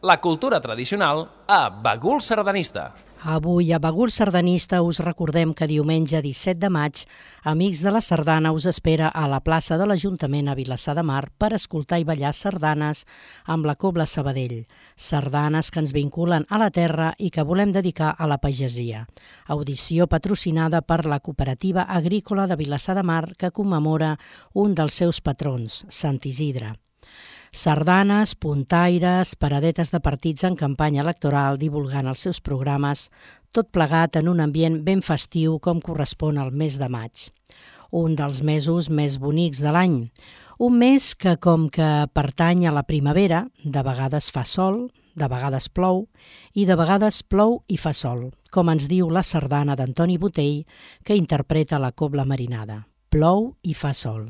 la cultura tradicional a Bagul Sardanista. Avui a Bagul Sardanista us recordem que diumenge 17 de maig Amics de la Sardana us espera a la plaça de l'Ajuntament a Vilassar de Mar per escoltar i ballar sardanes amb la Cobla Sabadell. Sardanes que ens vinculen a la terra i que volem dedicar a la pagesia. Audició patrocinada per la Cooperativa Agrícola de Vilassar de Mar que commemora un dels seus patrons, Sant Isidre. Sardanes, puntaires, paradetes de partits en campanya electoral divulgant els seus programes, tot plegat en un ambient ben festiu com correspon al mes de maig. Un dels mesos més bonics de l'any. Un mes que, com que pertany a la primavera, de vegades fa sol, de vegades plou i de vegades plou i fa sol, com ens diu la sardana d'Antoni Botell que interpreta la cobla marinada. Plou i fa sol.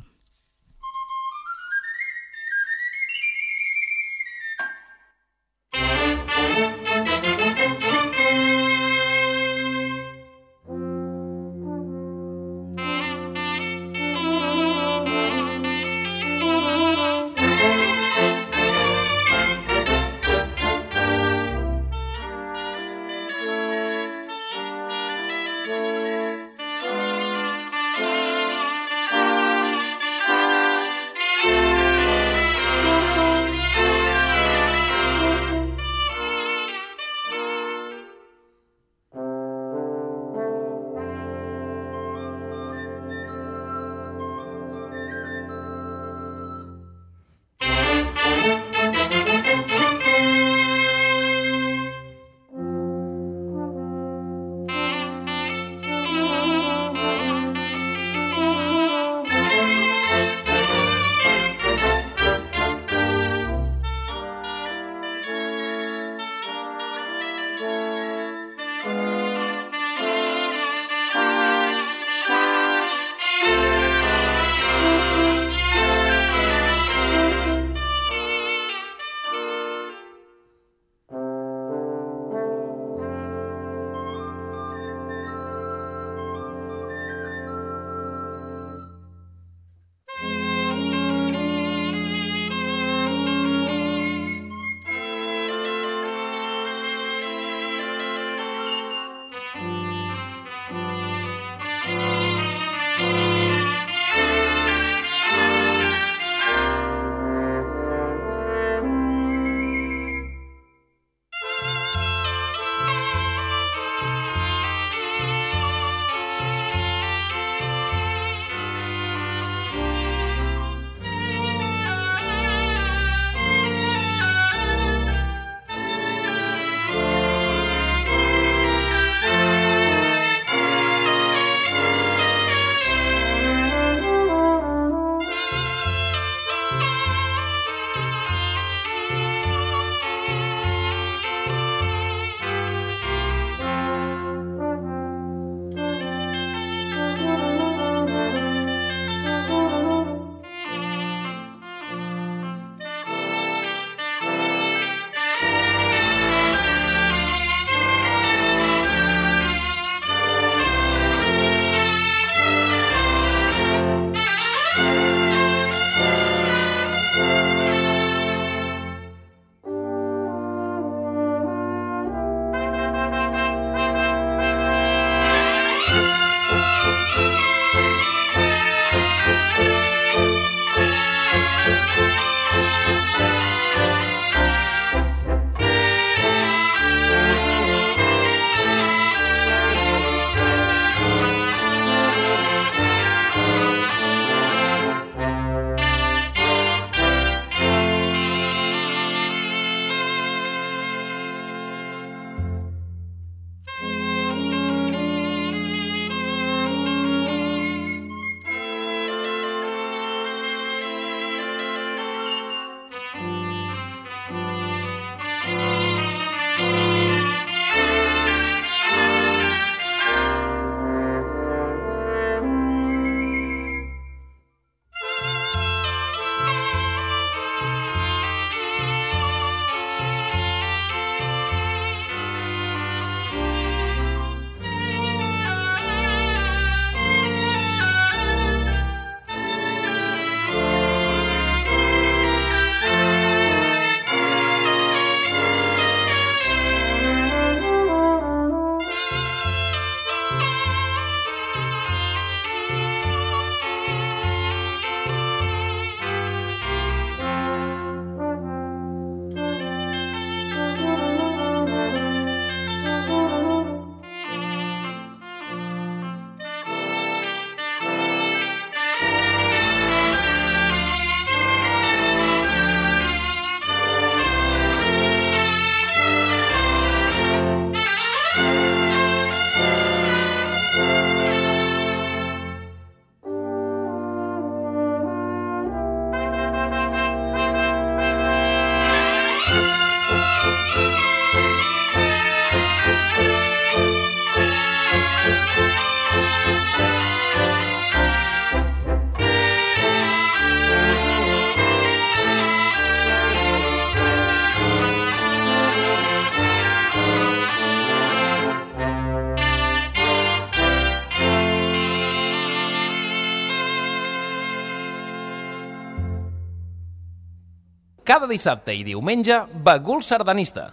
Dissabte i diumenge, Bagul Sardanista.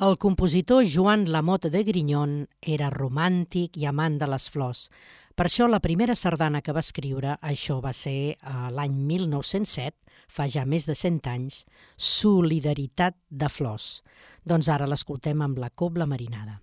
El compositor Joan Lamotte de Grignon era romàntic i amant de les flors. Per això la primera sardana que va escriure, això va ser a l'any 1907, fa ja més de 100 anys, Solidaritat de flors. Doncs ara l'escoltem amb la Cobla Marinada.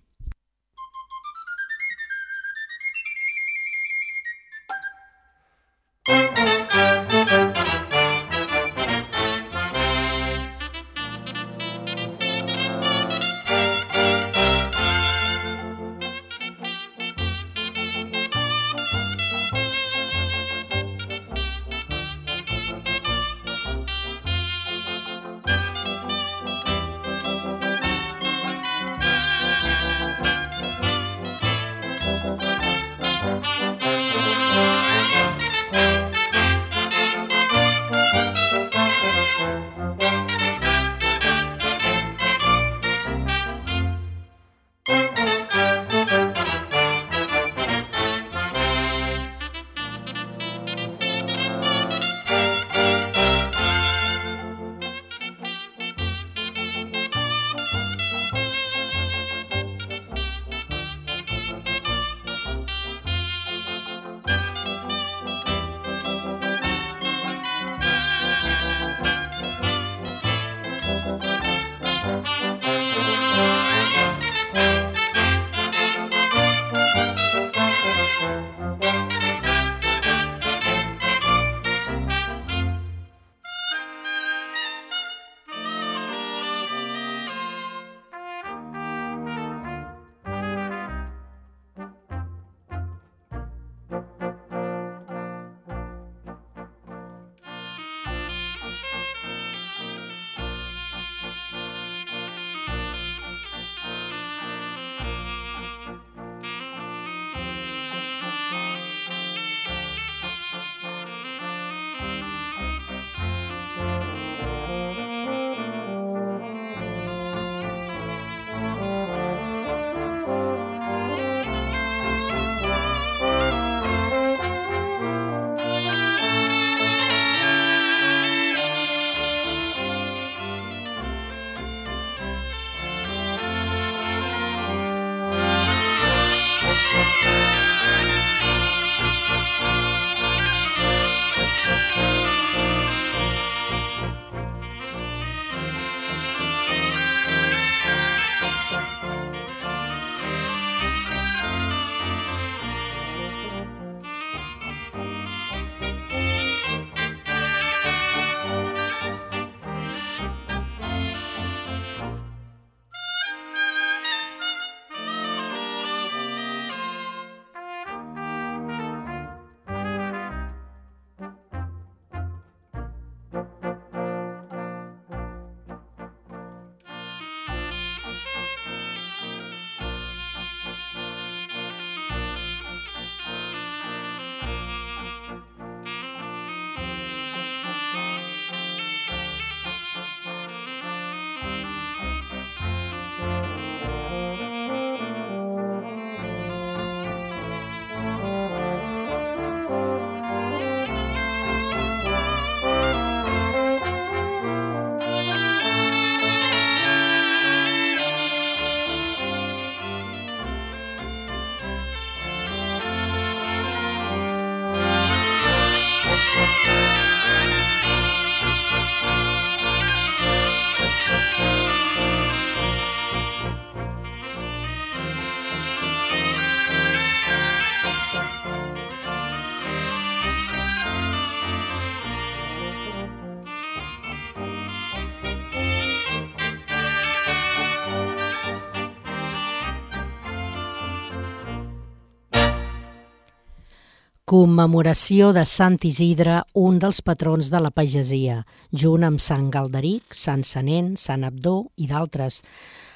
Commemoració de Sant Isidre, un dels patrons de la pagesia, junt amb Sant Galderic, Sant Sanent, Sant Abdó i d'altres.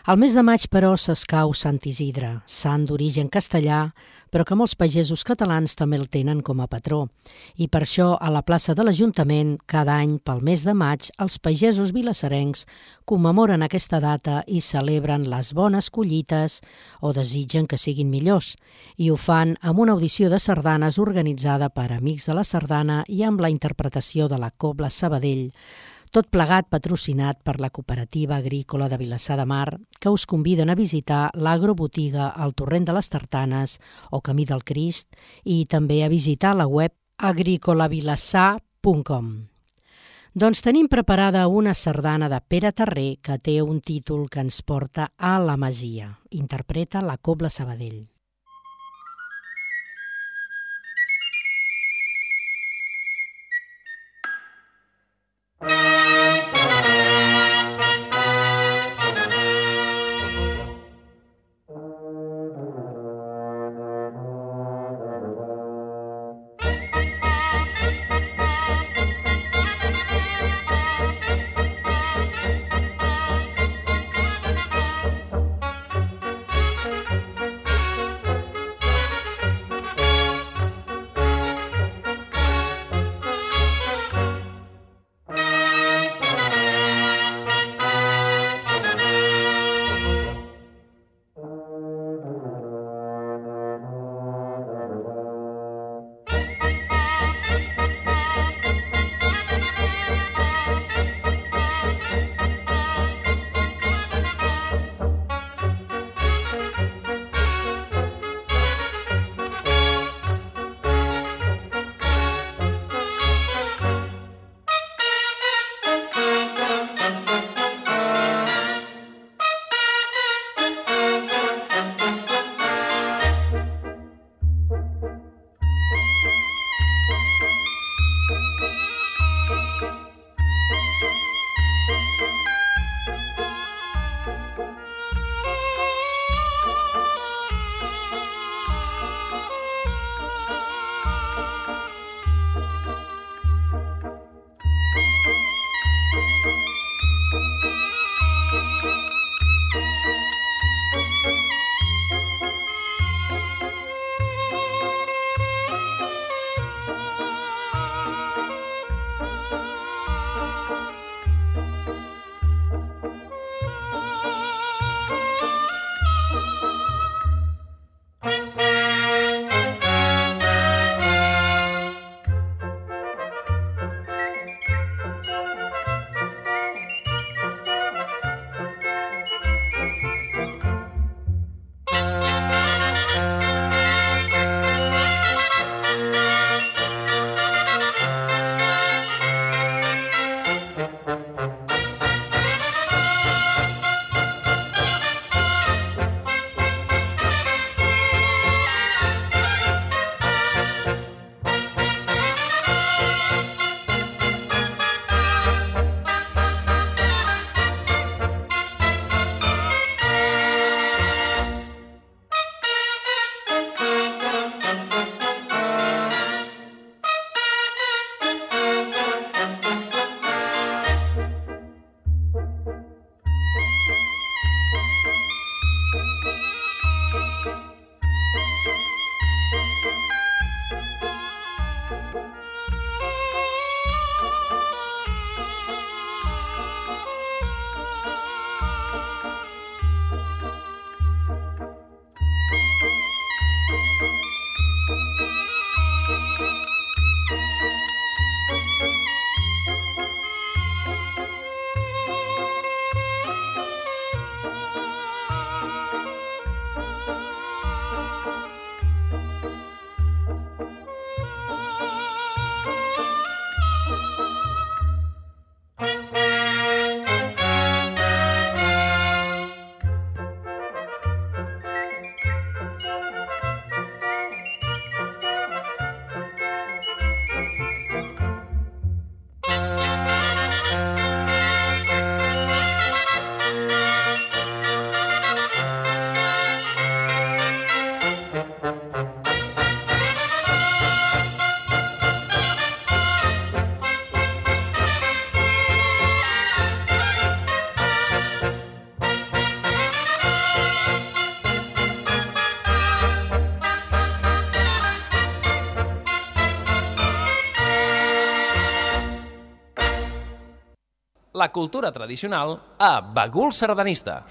Al mes de maig, però, s'escau Sant Isidre, sant d'origen castellà, però que molts pagesos catalans també el tenen com a patró. I per això, a la plaça de l'Ajuntament, cada any, pel mes de maig, els pagesos vilassarencs commemoren aquesta data i celebren les bones collites o desitgen que siguin millors. I ho fan amb una audició de sardanes organitzada per Amics de la Sardana i amb la interpretació de la Cobla Sabadell, Tot plegat patrocinat per la Cooperativa Agrícola de Vilassar de Mar, que us conviden a visitar l'agrobotiga al Torrent de les Tartanes o Camí del Crist i també a visitar la web agricolavilassar.com. Doncs tenim preparada una sardana de Pere Terrer que té un títol que ens porta a la Masia. Interpreta la Cobla Sabadell. Música la cultura tradicional a Bagul Sardanista.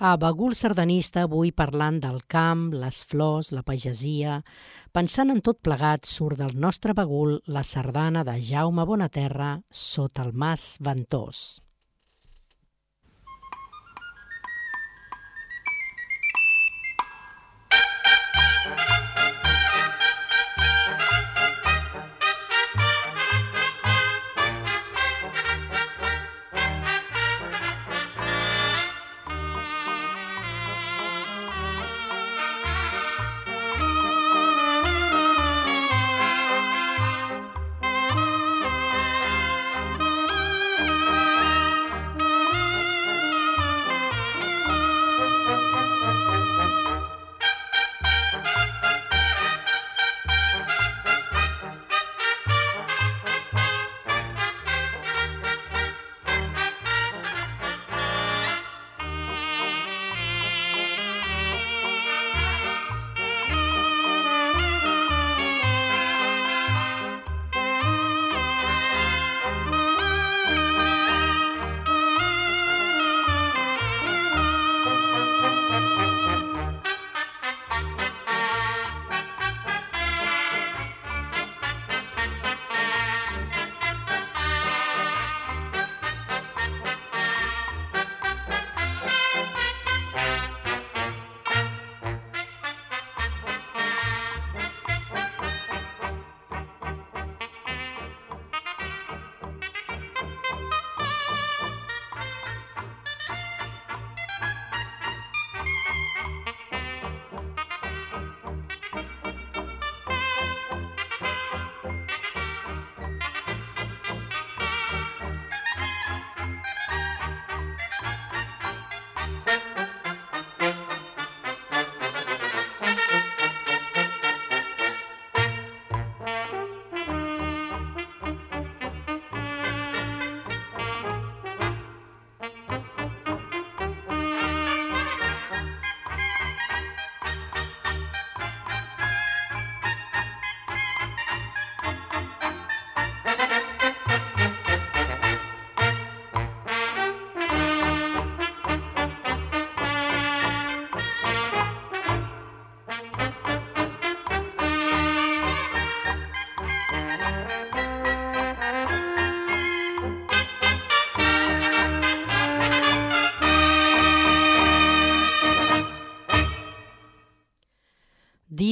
A Bagul Sardanista avui parlant del camp, les flors, la pagesia... Pensant en tot plegat, surt del nostre bagul la sardana de Jaume Bonaterra sota el mas ventós.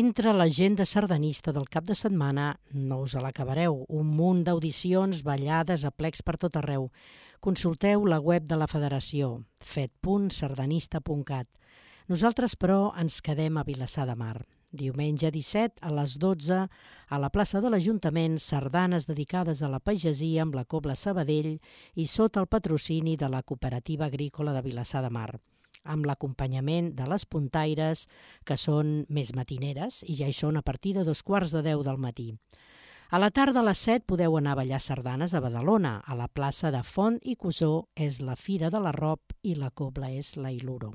Dintre l'agenda sardanista del cap de setmana no us l'acabareu, un munt d'audicions, ballades, a plecs per tot arreu. Consulteu la web de la federació, fet.sardanista.cat. Nosaltres, però, ens quedem a Vilassar de Mar. Diumenge 17 a les 12 a la plaça de l'Ajuntament sardanes dedicades a la pagesia amb la Cobla Sabadell i sota el patrocini de la Cooperativa Agrícola de Vilassar de Mar amb l'acompanyament de les puntaires, que són més matineres i ja hi són a partir de dos quarts de deu del matí. A la tarda a les 7 podeu anar a ballar sardanes a Badalona, a la plaça de Font i Cusó és la Fira de l'Arrop i la Cobla és la Iluro.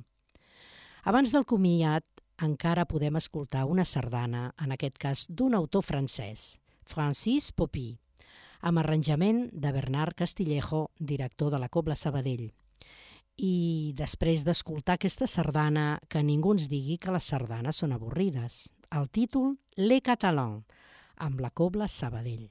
Abans del comiat encara podem escoltar una sardana, en aquest cas d'un autor francès, Francis Popí, amb arranjament de Bernard Castillejo, director de la Cobla Sabadell. I després d'escoltar aquesta sardana, que ningú ens digui que les sardanes són avorrides. El títol, Le Catalan, amb la Cobla Sabadell.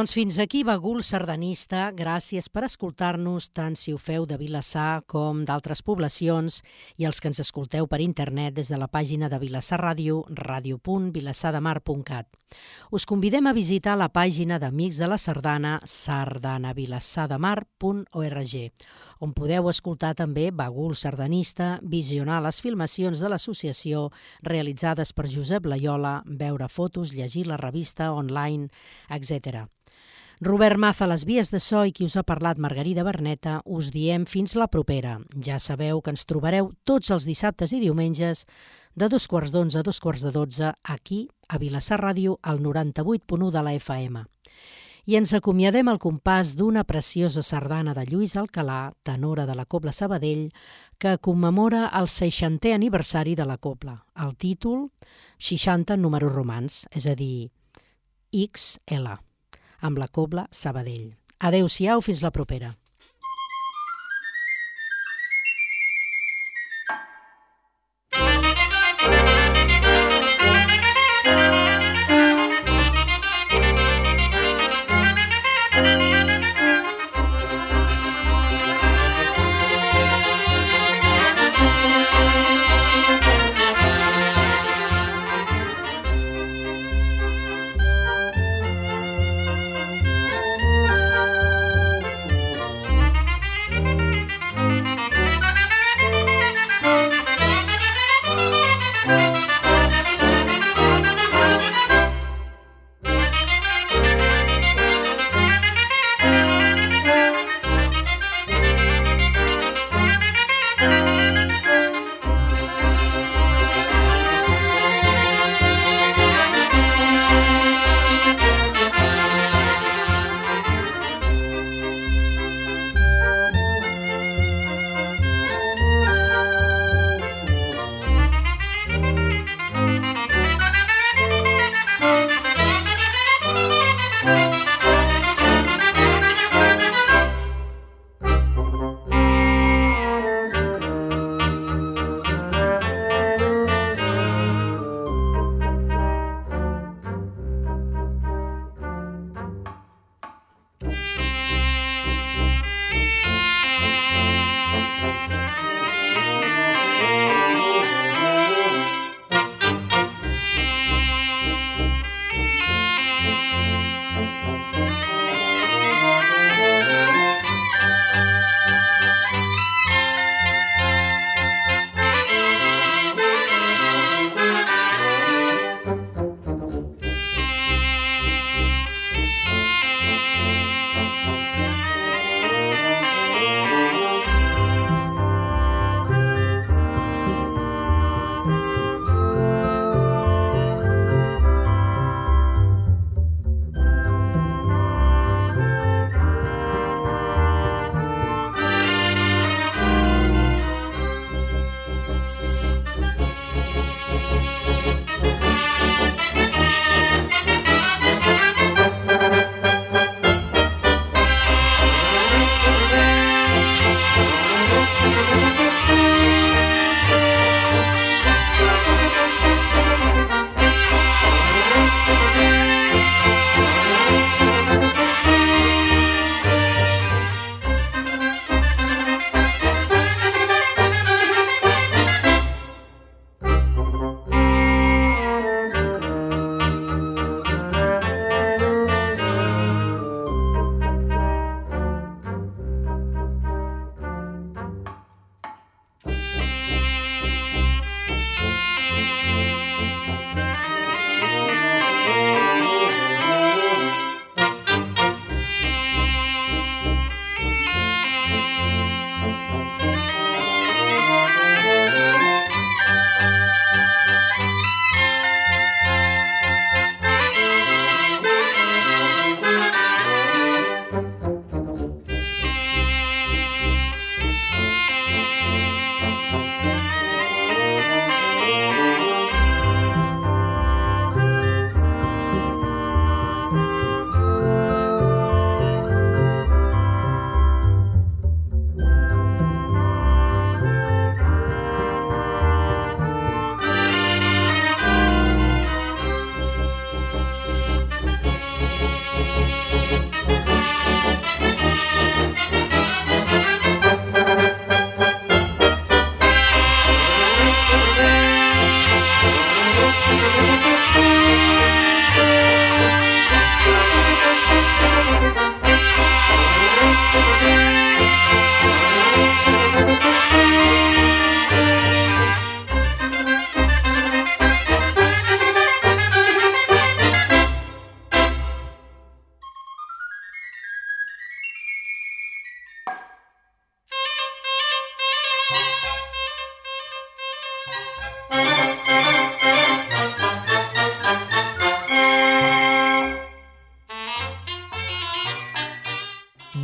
Doncs fins aquí Bagul Sardanista. Gràcies per escoltar-nos tant si ho feu de Vilassar com d'altres poblacions i els que ens escolteu per internet des de la pàgina de Vilassar Ràdio, radio.vilassademar.cat. Us convidem a visitar la pàgina d'Amics de la Sardana, sardanavilassademar.org, on podeu escoltar també Bagul Sardanista, visionar les filmacions de l'associació realitzades per Josep Laiola, veure fotos, llegir la revista online, etc. Robert Maza, les vies de so i qui us ha parlat Margarida Berneta, us diem fins la propera. Ja sabeu que ens trobareu tots els dissabtes i diumenges de dos quarts d'onze a dos quarts de dotze aquí a Vilassar Ràdio al 98.1 de la FM. I ens acomiadem al compàs d'una preciosa sardana de Lluís Alcalà, tenora de la Cobla Sabadell, que commemora el 60è aniversari de la Cobla. El títol, 60 números romans, és a dir, XL amb la Cobla Sabadell. Adeu-siau, fins la propera.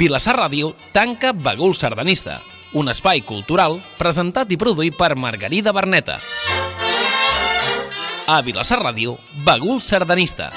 Vilassar Ràdio tanca Bagul Sardanista, un espai cultural presentat i produït per Margarida Berneta. A Vilassar Ràdio, Bagul Sardanista.